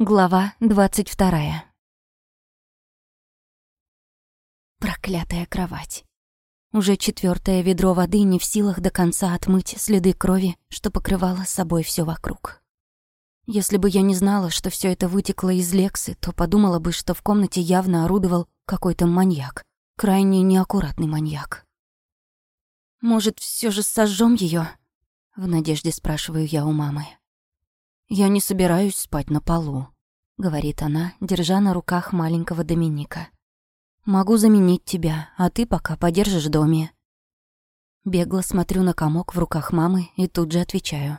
Глава двадцать вторая. Проклятая кровать. Уже четвертое ведро воды не в силах до конца отмыть следы крови, что покрывало собой все вокруг. Если бы я не знала, что все это вытекло из Лексы, то подумала бы, что в комнате явно орудовал какой-то маньяк, крайне неаккуратный маньяк. Может, все же сожжем ее? В надежде спрашиваю я у мамы. «Я не собираюсь спать на полу», — говорит она, держа на руках маленького Доминика. «Могу заменить тебя, а ты пока подержишь в доме». Бегло смотрю на комок в руках мамы и тут же отвечаю.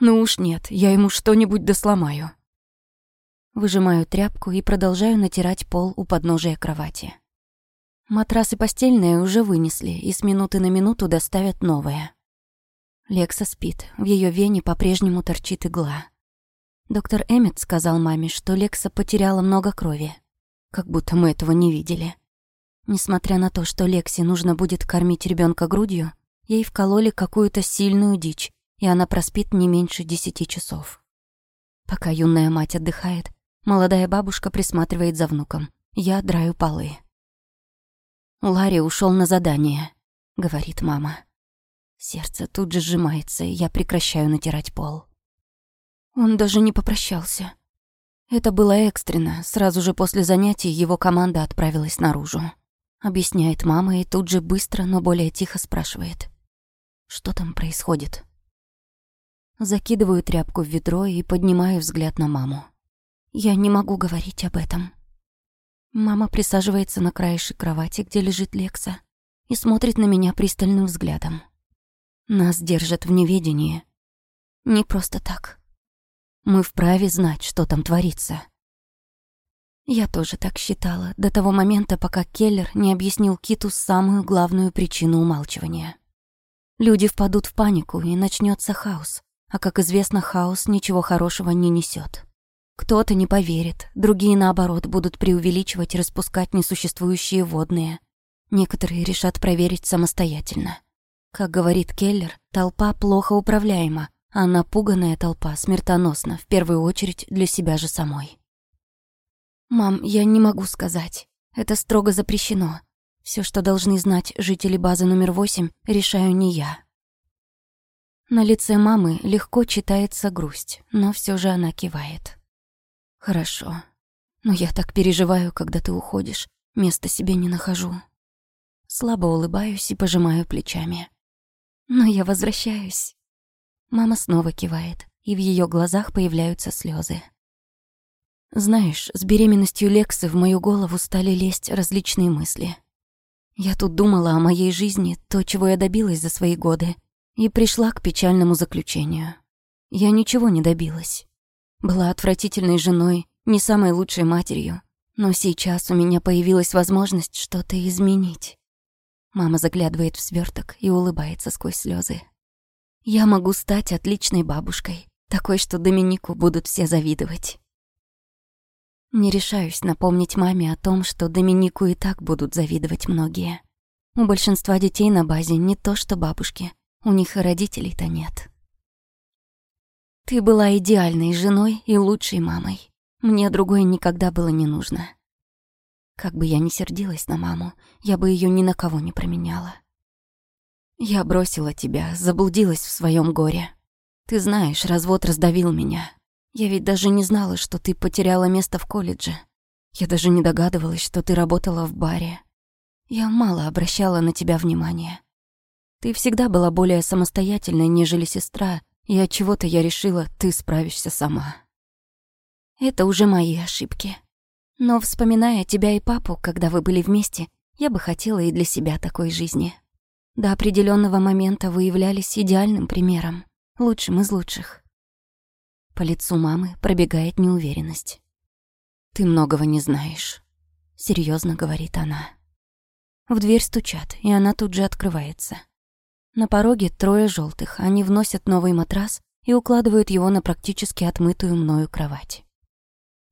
«Ну уж нет, я ему что-нибудь досломаю». Выжимаю тряпку и продолжаю натирать пол у подножия кровати. Матрас и постельное уже вынесли, и с минуты на минуту доставят новое. Лекса спит, в ее вене по-прежнему торчит игла. Доктор Эммет сказал маме, что Лекса потеряла много крови. Как будто мы этого не видели. Несмотря на то, что Лексе нужно будет кормить ребенка грудью, ей вкололи какую-то сильную дичь, и она проспит не меньше десяти часов. Пока юная мать отдыхает, молодая бабушка присматривает за внуком. Я драю полы. «Ларри ушел на задание», — говорит мама. Сердце тут же сжимается, и я прекращаю натирать пол. Он даже не попрощался. Это было экстренно. Сразу же после занятий его команда отправилась наружу. Объясняет мама и тут же быстро, но более тихо спрашивает. Что там происходит? Закидываю тряпку в ведро и поднимаю взгляд на маму. Я не могу говорить об этом. Мама присаживается на краешек кровати, где лежит Лекса, и смотрит на меня пристальным взглядом. Нас держат в неведении. Не просто так. Мы вправе знать, что там творится. Я тоже так считала, до того момента, пока Келлер не объяснил Киту самую главную причину умалчивания. Люди впадут в панику, и начнется хаос. А как известно, хаос ничего хорошего не несет. Кто-то не поверит, другие, наоборот, будут преувеличивать и распускать несуществующие водные. Некоторые решат проверить самостоятельно. Как говорит Келлер, толпа плохо управляема, а напуганная толпа смертоносна, в первую очередь для себя же самой. «Мам, я не могу сказать. Это строго запрещено. Все, что должны знать жители базы номер восемь, решаю не я». На лице мамы легко читается грусть, но все же она кивает. «Хорошо. Но я так переживаю, когда ты уходишь. Места себе не нахожу». Слабо улыбаюсь и пожимаю плечами. Но я возвращаюсь. Мама снова кивает, и в ее глазах появляются слезы. Знаешь, с беременностью Лексы в мою голову стали лезть различные мысли. Я тут думала о моей жизни, то, чего я добилась за свои годы, и пришла к печальному заключению. Я ничего не добилась. Была отвратительной женой, не самой лучшей матерью, но сейчас у меня появилась возможность что-то изменить. Мама заглядывает в сверток и улыбается сквозь слезы. Я могу стать отличной бабушкой, такой, что Доминику будут все завидовать. Не решаюсь напомнить маме о том, что Доминику и так будут завидовать многие. У большинства детей на базе не то что бабушки, у них и родителей-то нет. Ты была идеальной женой и лучшей мамой. Мне другое никогда было не нужно. Как бы я ни сердилась на маму, я бы ее ни на кого не променяла. Я бросила тебя, заблудилась в своем горе. Ты знаешь, развод раздавил меня. Я ведь даже не знала, что ты потеряла место в колледже. Я даже не догадывалась, что ты работала в баре. Я мало обращала на тебя внимания. Ты всегда была более самостоятельной, нежели сестра, и от чего-то я решила, ты справишься сама. Это уже мои ошибки. Но, вспоминая тебя и папу, когда вы были вместе, я бы хотела и для себя такой жизни. До определенного момента вы являлись идеальным примером, лучшим из лучших. По лицу мамы пробегает неуверенность. «Ты многого не знаешь», — серьезно говорит она. В дверь стучат, и она тут же открывается. На пороге трое желтых, они вносят новый матрас и укладывают его на практически отмытую мною кровать.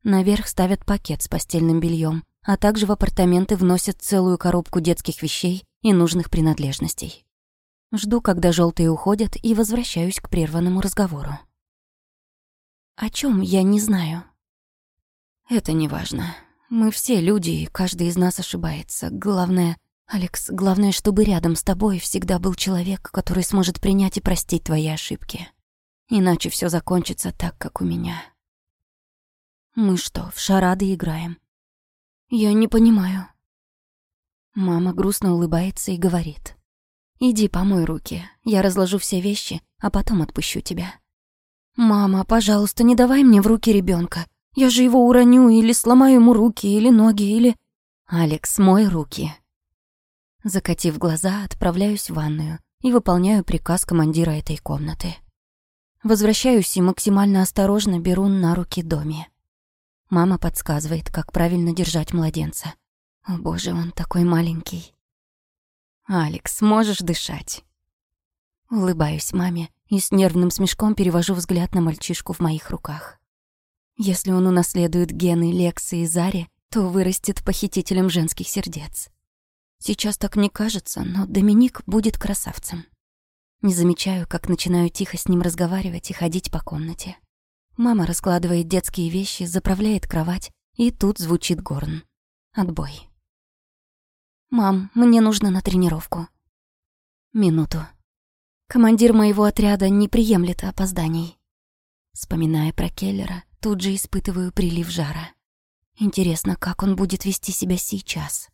Наверх ставят пакет с постельным бельем, а также в апартаменты вносят целую коробку детских вещей и нужных принадлежностей. Жду, когда желтые уходят, и возвращаюсь к прерванному разговору. О чем я не знаю. Это не важно. Мы все люди, и каждый из нас ошибается. Главное, Алекс, главное, чтобы рядом с тобой всегда был человек, который сможет принять и простить твои ошибки. Иначе все закончится так, как у меня. Мы что, в шарады играем? Я не понимаю. Мама грустно улыбается и говорит. Иди помой руки, я разложу все вещи, а потом отпущу тебя. Мама, пожалуйста, не давай мне в руки ребенка. Я же его уроню или сломаю ему руки или ноги или... Алекс, мой руки. Закатив глаза, отправляюсь в ванную и выполняю приказ командира этой комнаты. Возвращаюсь и максимально осторожно беру на руки Доми. Мама подсказывает, как правильно держать младенца. О боже, он такой маленький. «Алекс, можешь дышать?» Улыбаюсь маме и с нервным смешком перевожу взгляд на мальчишку в моих руках. Если он унаследует гены Лексы и Зари, то вырастет похитителем женских сердец. Сейчас так не кажется, но Доминик будет красавцем. Не замечаю, как начинаю тихо с ним разговаривать и ходить по комнате. Мама раскладывает детские вещи, заправляет кровать, и тут звучит горн. Отбой. «Мам, мне нужно на тренировку». Минуту. Командир моего отряда не приемлет опозданий. Вспоминая про Келлера, тут же испытываю прилив жара. Интересно, как он будет вести себя сейчас.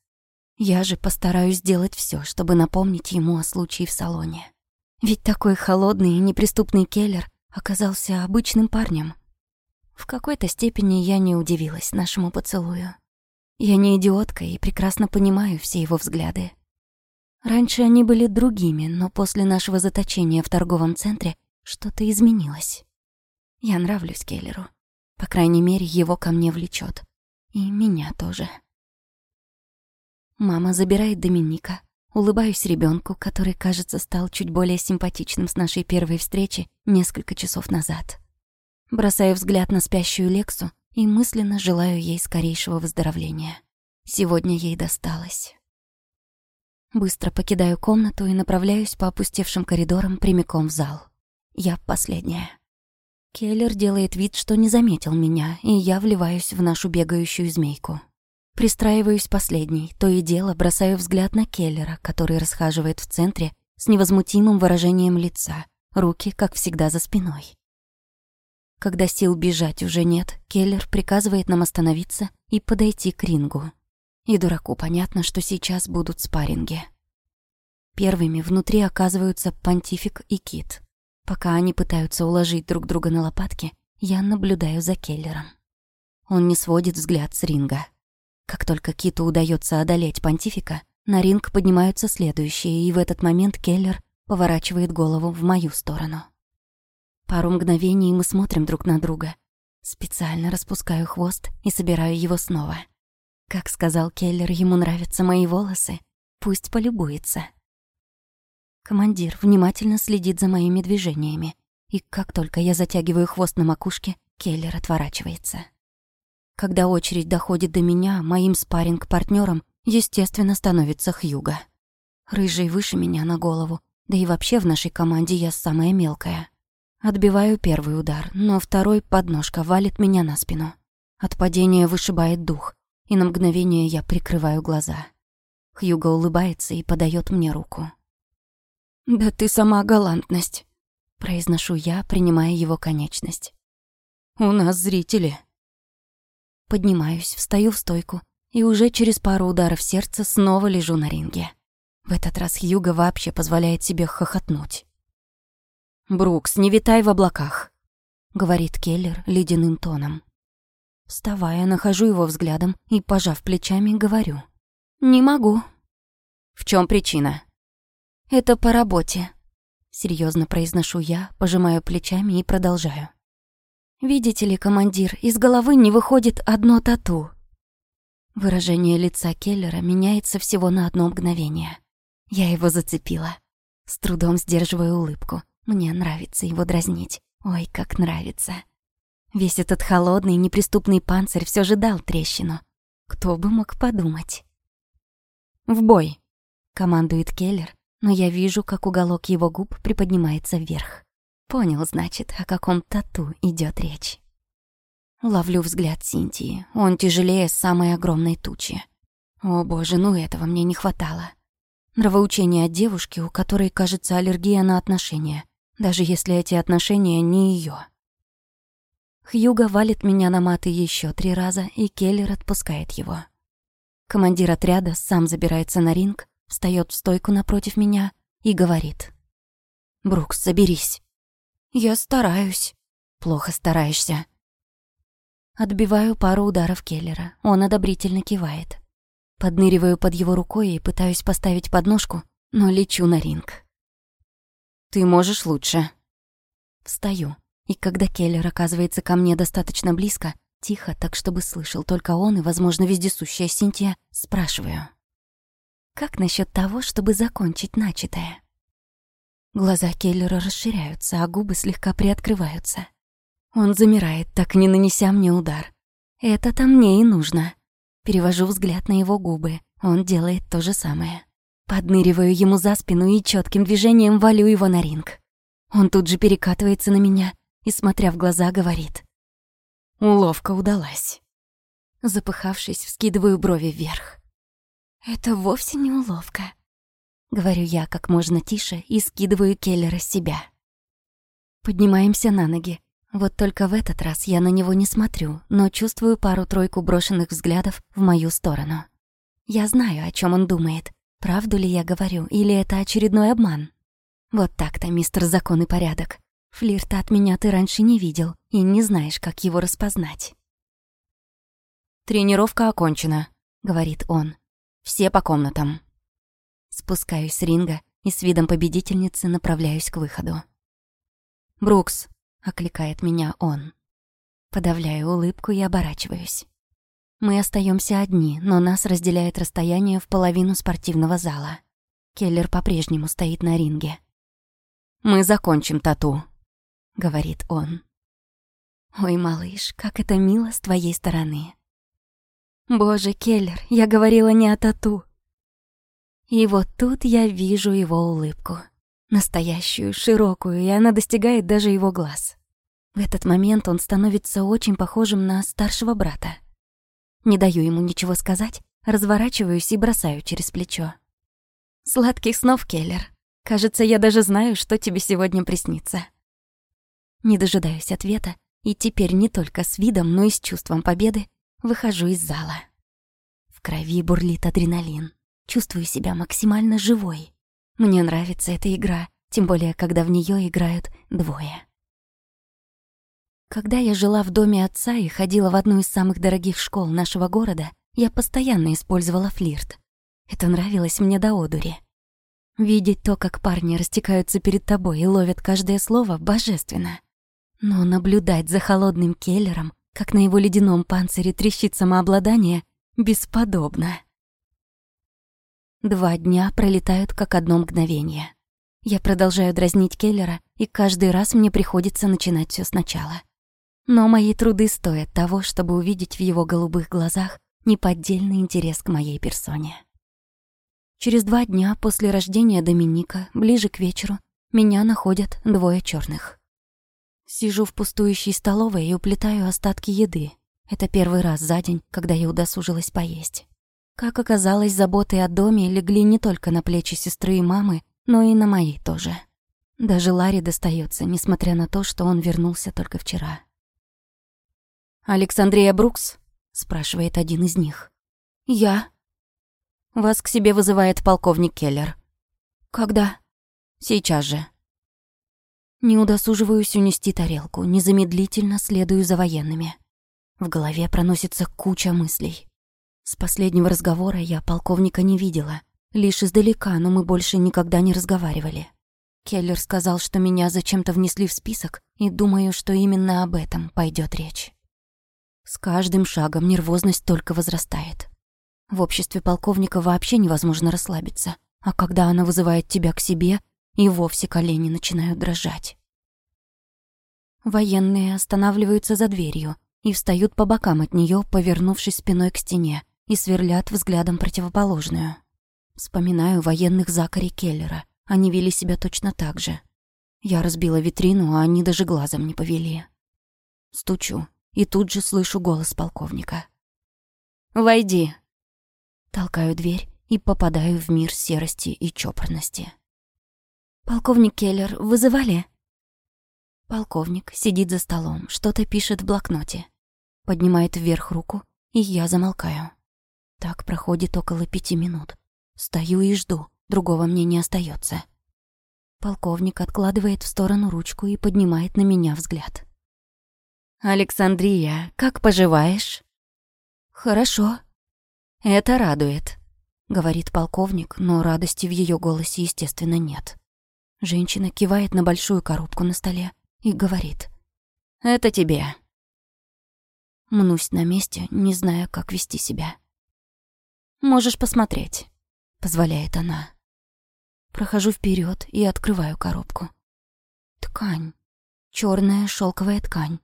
Я же постараюсь сделать все, чтобы напомнить ему о случае в салоне. Ведь такой холодный и неприступный Келлер оказался обычным парнем. В какой-то степени я не удивилась нашему поцелую. Я не идиотка и прекрасно понимаю все его взгляды. Раньше они были другими, но после нашего заточения в торговом центре что-то изменилось. Я нравлюсь Келлеру. По крайней мере, его ко мне влечет. И меня тоже. Мама забирает Доминика, Улыбаюсь ребенку, который, кажется, стал чуть более симпатичным с нашей первой встречи несколько часов назад. Бросаю взгляд на спящую Лексу и мысленно желаю ей скорейшего выздоровления. Сегодня ей досталось. Быстро покидаю комнату и направляюсь по опустевшим коридорам прямиком в зал. Я последняя. Келлер делает вид, что не заметил меня, и я вливаюсь в нашу бегающую змейку. Пристраиваюсь последней, то и дело бросаю взгляд на Келлера, который расхаживает в центре с невозмутимым выражением лица, руки, как всегда, за спиной. Когда сил бежать уже нет, Келлер приказывает нам остановиться и подойти к рингу. И дураку понятно, что сейчас будут спарринги. Первыми внутри оказываются Понтифик и Кит. Пока они пытаются уложить друг друга на лопатки, я наблюдаю за Келлером. Он не сводит взгляд с ринга. Как только Киту удается одолеть понтифика, на ринг поднимаются следующие, и в этот момент Келлер поворачивает голову в мою сторону. Пару мгновений мы смотрим друг на друга. Специально распускаю хвост и собираю его снова. Как сказал Келлер, ему нравятся мои волосы. Пусть полюбуется. Командир внимательно следит за моими движениями, и как только я затягиваю хвост на макушке, Келлер отворачивается. Когда очередь доходит до меня, моим спарринг партнером естественно, становится Хьюга. Рыжий выше меня на голову, да и вообще в нашей команде я самая мелкая. Отбиваю первый удар, но второй подножка валит меня на спину. От падения вышибает дух, и на мгновение я прикрываю глаза. Хьюга улыбается и подает мне руку. «Да ты сама галантность», — произношу я, принимая его конечность. «У нас зрители», Поднимаюсь, встаю в стойку и уже через пару ударов сердца снова лежу на ринге. В этот раз Хьюга вообще позволяет себе хохотнуть. «Брукс, не витай в облаках», — говорит Келлер ледяным тоном. Вставая, нахожу его взглядом и, пожав плечами, говорю. «Не могу». «В чем причина?» «Это по работе», — серьезно произношу я, пожимаю плечами и продолжаю. «Видите ли, командир, из головы не выходит одно тату». Выражение лица Келлера меняется всего на одно мгновение. Я его зацепила. С трудом сдерживаю улыбку. Мне нравится его дразнить. Ой, как нравится. Весь этот холодный, неприступный панцирь все же дал трещину. Кто бы мог подумать? «В бой!» — командует Келлер, но я вижу, как уголок его губ приподнимается вверх. Понял, значит, о каком тату идет речь. Ловлю взгляд Синтии. Он тяжелее самой огромной тучи. О боже, ну этого мне не хватало. Нравоучение от девушки, у которой, кажется, аллергия на отношения, даже если эти отношения не ее. Хьюга валит меня на маты еще три раза, и Келлер отпускает его. Командир отряда сам забирается на ринг, встает в стойку напротив меня и говорит. «Брукс, заберись». «Я стараюсь». «Плохо стараешься». Отбиваю пару ударов Келлера. Он одобрительно кивает. Подныриваю под его рукой и пытаюсь поставить подножку, но лечу на ринг. «Ты можешь лучше». Встаю, и когда Келлер оказывается ко мне достаточно близко, тихо, так чтобы слышал только он и, возможно, вездесущая Синтия, спрашиваю. «Как насчет того, чтобы закончить начатое?» Глаза Келлера расширяются, а губы слегка приоткрываются. Он замирает, так не нанеся мне удар. Это-то мне и нужно. Перевожу взгляд на его губы. Он делает то же самое. Подныриваю ему за спину и четким движением валю его на ринг. Он тут же перекатывается на меня и, смотря в глаза, говорит. Уловка удалась. Запыхавшись, вскидываю брови вверх. «Это вовсе не уловка», — говорю я как можно тише и скидываю Келлера с себя. Поднимаемся на ноги. Вот только в этот раз я на него не смотрю, но чувствую пару-тройку брошенных взглядов в мою сторону. Я знаю, о чем он думает. Правду ли я говорю, или это очередной обман? Вот так-то, мистер Закон и Порядок. Флирта от меня ты раньше не видел и не знаешь, как его распознать. «Тренировка окончена», — говорит он. «Все по комнатам». Спускаюсь с ринга и с видом победительницы направляюсь к выходу. «Брукс, окликает меня он. Подавляю улыбку и оборачиваюсь. Мы остаемся одни, но нас разделяет расстояние в половину спортивного зала. Келлер по-прежнему стоит на ринге. «Мы закончим тату», — говорит он. «Ой, малыш, как это мило с твоей стороны». «Боже, Келлер, я говорила не о тату». И вот тут я вижу его улыбку. Настоящую, широкую, и она достигает даже его глаз. В этот момент он становится очень похожим на старшего брата. Не даю ему ничего сказать, разворачиваюсь и бросаю через плечо. «Сладких снов, Келлер. Кажется, я даже знаю, что тебе сегодня приснится». Не дожидаюсь ответа, и теперь не только с видом, но и с чувством победы выхожу из зала. В крови бурлит адреналин. Чувствую себя максимально живой. Мне нравится эта игра, тем более, когда в нее играют двое. Когда я жила в доме отца и ходила в одну из самых дорогих школ нашего города, я постоянно использовала флирт. Это нравилось мне до одури. Видеть то, как парни растекаются перед тобой и ловят каждое слово, божественно. Но наблюдать за холодным келлером, как на его ледяном панцире трещит самообладание, бесподобно. Два дня пролетают как одно мгновение. Я продолжаю дразнить Келлера, и каждый раз мне приходится начинать все сначала. Но мои труды стоят того, чтобы увидеть в его голубых глазах неподдельный интерес к моей персоне. Через два дня после рождения Доминика, ближе к вечеру, меня находят двое черных. Сижу в пустующей столовой и уплетаю остатки еды. Это первый раз за день, когда я удосужилась поесть. Как оказалось, заботы о доме легли не только на плечи сестры и мамы, но и на мои тоже. Даже Ларе достается, несмотря на то, что он вернулся только вчера. «Александрия Брукс?» — спрашивает один из них. «Я». «Вас к себе вызывает полковник Келлер». «Когда?» «Сейчас же». Не удосуживаюсь унести тарелку, незамедлительно следую за военными. В голове проносится куча мыслей. С последнего разговора я полковника не видела. Лишь издалека, но мы больше никогда не разговаривали. Келлер сказал, что меня зачем-то внесли в список, и думаю, что именно об этом пойдет речь. С каждым шагом нервозность только возрастает. В обществе полковника вообще невозможно расслабиться, а когда она вызывает тебя к себе, и вовсе колени начинают дрожать. Военные останавливаются за дверью и встают по бокам от нее, повернувшись спиной к стене, и сверлят взглядом противоположную. Вспоминаю военных Закари Келлера. Они вели себя точно так же. Я разбила витрину, а они даже глазом не повели. Стучу, и тут же слышу голос полковника. «Войди». Толкаю дверь и попадаю в мир серости и чопорности. «Полковник Келлер, вызывали?» Полковник сидит за столом, что-то пишет в блокноте. Поднимает вверх руку, и я замолкаю. Так проходит около пяти минут. Стою и жду, другого мне не остается. Полковник откладывает в сторону ручку и поднимает на меня взгляд. «Александрия, как поживаешь?» «Хорошо». «Это радует», — говорит полковник, но радости в ее голосе, естественно, нет. Женщина кивает на большую коробку на столе и говорит. «Это тебе». Мнусь на месте, не зная, как вести себя. «Можешь посмотреть», — позволяет она. Прохожу вперед и открываю коробку. Ткань. черная шелковая ткань.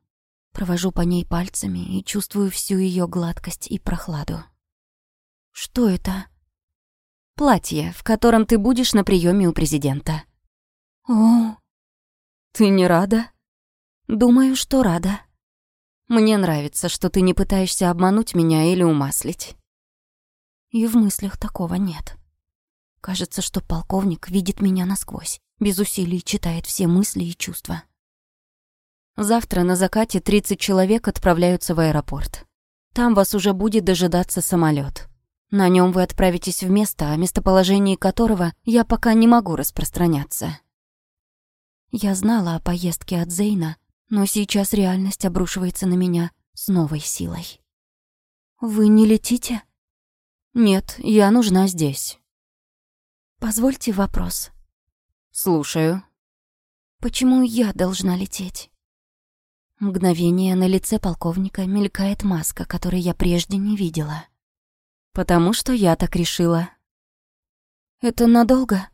Провожу по ней пальцами и чувствую всю ее гладкость и прохладу. Что это? Платье, в котором ты будешь на приеме у президента. О, ты не рада? Думаю, что рада. Мне нравится, что ты не пытаешься обмануть меня или умаслить. И в мыслях такого нет. Кажется, что полковник видит меня насквозь, без усилий читает все мысли и чувства. Завтра на закате 30 человек отправляются в аэропорт. Там вас уже будет дожидаться самолет. На нем вы отправитесь в место, о местоположении которого я пока не могу распространяться. Я знала о поездке от Зейна, но сейчас реальность обрушивается на меня с новой силой. «Вы не летите?» «Нет, я нужна здесь». «Позвольте вопрос». «Слушаю». «Почему я должна лететь?» Мгновение на лице полковника мелькает маска, которой я прежде не видела. «Потому что я так решила». «Это надолго?»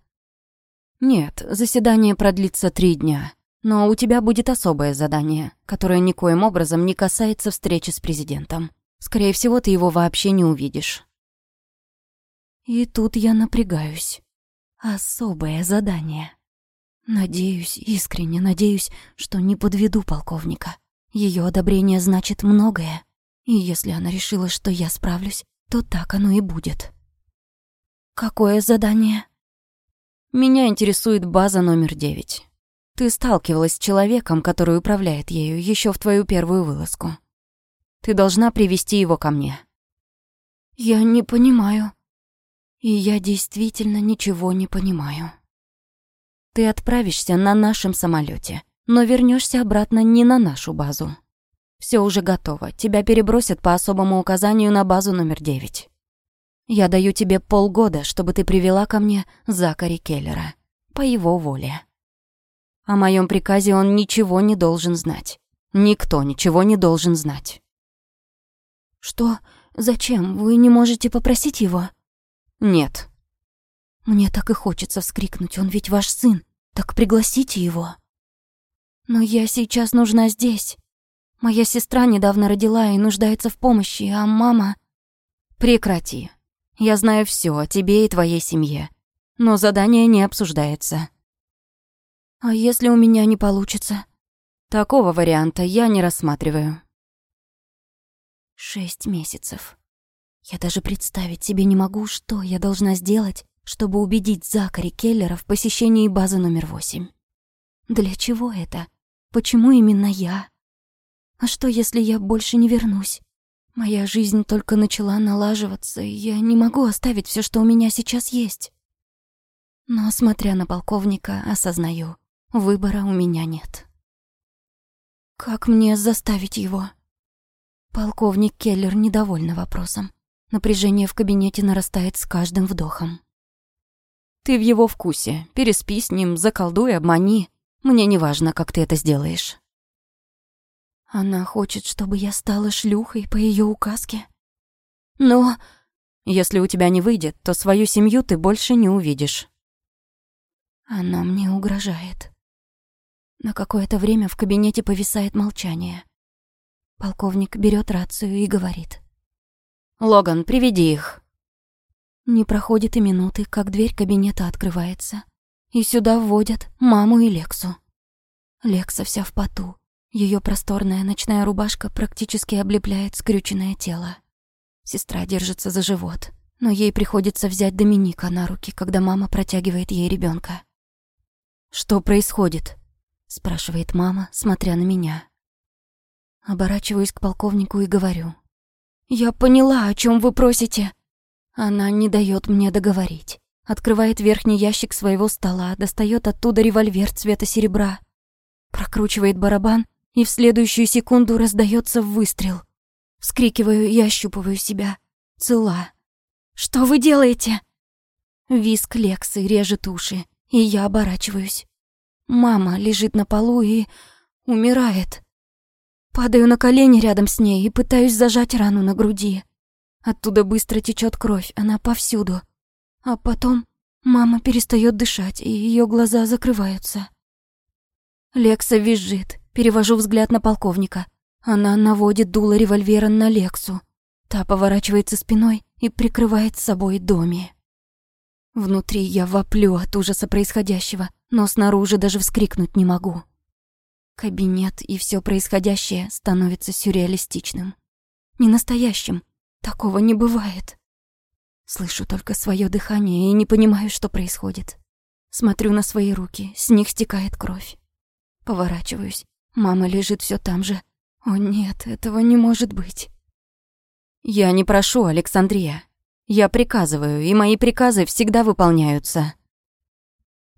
«Нет, заседание продлится три дня, но у тебя будет особое задание, которое никоим образом не касается встречи с президентом. Скорее всего, ты его вообще не увидишь». И тут я напрягаюсь. Особое задание. Надеюсь, искренне надеюсь, что не подведу полковника. Ее одобрение значит многое. И если она решила, что я справлюсь, то так оно и будет. Какое задание? Меня интересует база номер девять. Ты сталкивалась с человеком, который управляет ею еще в твою первую вылазку. Ты должна привести его ко мне. Я не понимаю. И я действительно ничего не понимаю. Ты отправишься на нашем самолете, но вернешься обратно не на нашу базу. Все уже готово. Тебя перебросят по особому указанию на базу номер девять. Я даю тебе полгода, чтобы ты привела ко мне Закари Келлера. По его воле. О моем приказе он ничего не должен знать. Никто ничего не должен знать. Что? Зачем? Вы не можете попросить его? Нет. Мне так и хочется вскрикнуть. Он ведь ваш сын. Так пригласите его. Но я сейчас нужна здесь. Моя сестра недавно родила и нуждается в помощи, а мама... Прекрати. Я знаю все о тебе и твоей семье. Но задание не обсуждается. А если у меня не получится? Такого варианта я не рассматриваю. Шесть месяцев. Я даже представить себе не могу, что я должна сделать, чтобы убедить Закари Келлера в посещении базы номер восемь. Для чего это? Почему именно я? А что, если я больше не вернусь? Моя жизнь только начала налаживаться, и я не могу оставить все, что у меня сейчас есть. Но, смотря на полковника, осознаю, выбора у меня нет. Как мне заставить его? Полковник Келлер недовольна вопросом. Напряжение в кабинете нарастает с каждым вдохом. Ты в его вкусе. Переспи с ним, заколдуй, обмани. Мне не важно, как ты это сделаешь. Она хочет, чтобы я стала шлюхой по ее указке. Но если у тебя не выйдет, то свою семью ты больше не увидишь. Она мне угрожает. На какое-то время в кабинете повисает молчание. Полковник берет рацию и говорит. «Логан, приведи их». Не проходит и минуты, как дверь кабинета открывается. И сюда вводят маму и Лексу. Лекса вся в поту. Ее просторная ночная рубашка практически облепляет скрюченное тело. Сестра держится за живот, но ей приходится взять Доминика на руки, когда мама протягивает ей ребенка. «Что происходит?» — спрашивает мама, смотря на меня. Оборачиваюсь к полковнику и говорю. «Я поняла, о чем вы просите». Она не дает мне договорить. Открывает верхний ящик своего стола, достает оттуда револьвер цвета серебра. Прокручивает барабан, и в следующую секунду раздается выстрел. Вскрикиваю и ощупываю себя. Цела. «Что вы делаете?» Виск Лексы режет уши, и я оборачиваюсь. Мама лежит на полу и умирает. Падаю на колени рядом с ней и пытаюсь зажать рану на груди. Оттуда быстро течет кровь, она повсюду. А потом мама перестает дышать, и ее глаза закрываются. Лекса визжит, перевожу взгляд на полковника. Она наводит дуло револьвера на Лексу. Та поворачивается спиной и прикрывает с собой доме. Внутри я воплю от ужаса происходящего, но снаружи даже вскрикнуть не могу. Кабинет и все происходящее становится сюрреалистичным. Не настоящим. Такого не бывает. Слышу только свое дыхание и не понимаю, что происходит. Смотрю на свои руки, с них стекает кровь. Поворачиваюсь. Мама лежит все там же. О нет, этого не может быть. Я не прошу, Александрия. Я приказываю, и мои приказы всегда выполняются.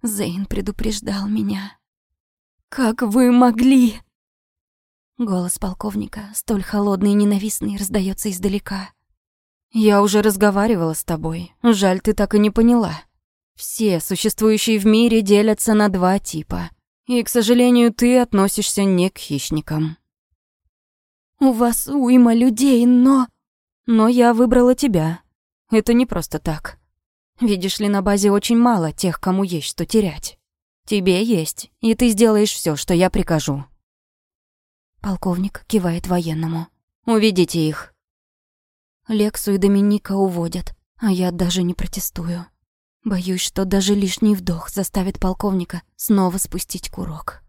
Зейн предупреждал меня. «Как вы могли?» Голос полковника, столь холодный и ненавистный, раздается издалека. «Я уже разговаривала с тобой. Жаль, ты так и не поняла. Все существующие в мире делятся на два типа. И, к сожалению, ты относишься не к хищникам». «У вас уйма людей, но...» «Но я выбрала тебя. Это не просто так. Видишь ли, на базе очень мало тех, кому есть что терять». Тебе есть, и ты сделаешь все, что я прикажу. Полковник кивает военному. Уведите их. Лексу и Доминика уводят, а я даже не протестую. Боюсь, что даже лишний вдох заставит полковника снова спустить курок.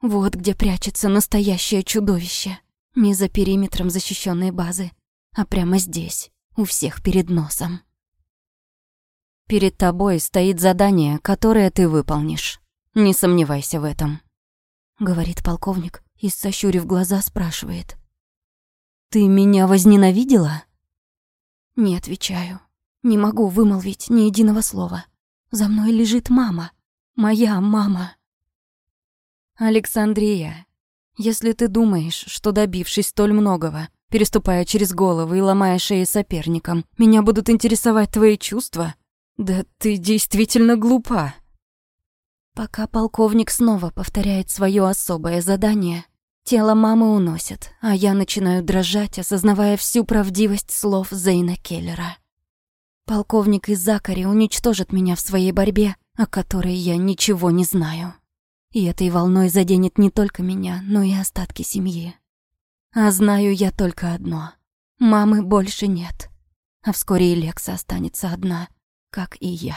Вот где прячется настоящее чудовище. Не за периметром защищенной базы, а прямо здесь, у всех перед носом. Перед тобой стоит задание, которое ты выполнишь. Не сомневайся в этом», — говорит полковник и, сощурив глаза, спрашивает. «Ты меня возненавидела?» Не отвечаю. Не могу вымолвить ни единого слова. За мной лежит мама. Моя мама. Александрия, если ты думаешь, что добившись столь многого, переступая через головы и ломая шеи соперникам, меня будут интересовать твои чувства, да ты действительно глупа. Пока полковник снова повторяет свое особое задание, тело мамы уносят, а я начинаю дрожать, осознавая всю правдивость слов Зейна Келлера. Полковник из Закари уничтожит меня в своей борьбе, о которой я ничего не знаю. И этой волной заденет не только меня, но и остатки семьи. А знаю я только одно. Мамы больше нет. А вскоре и Лекса останется одна, как и я.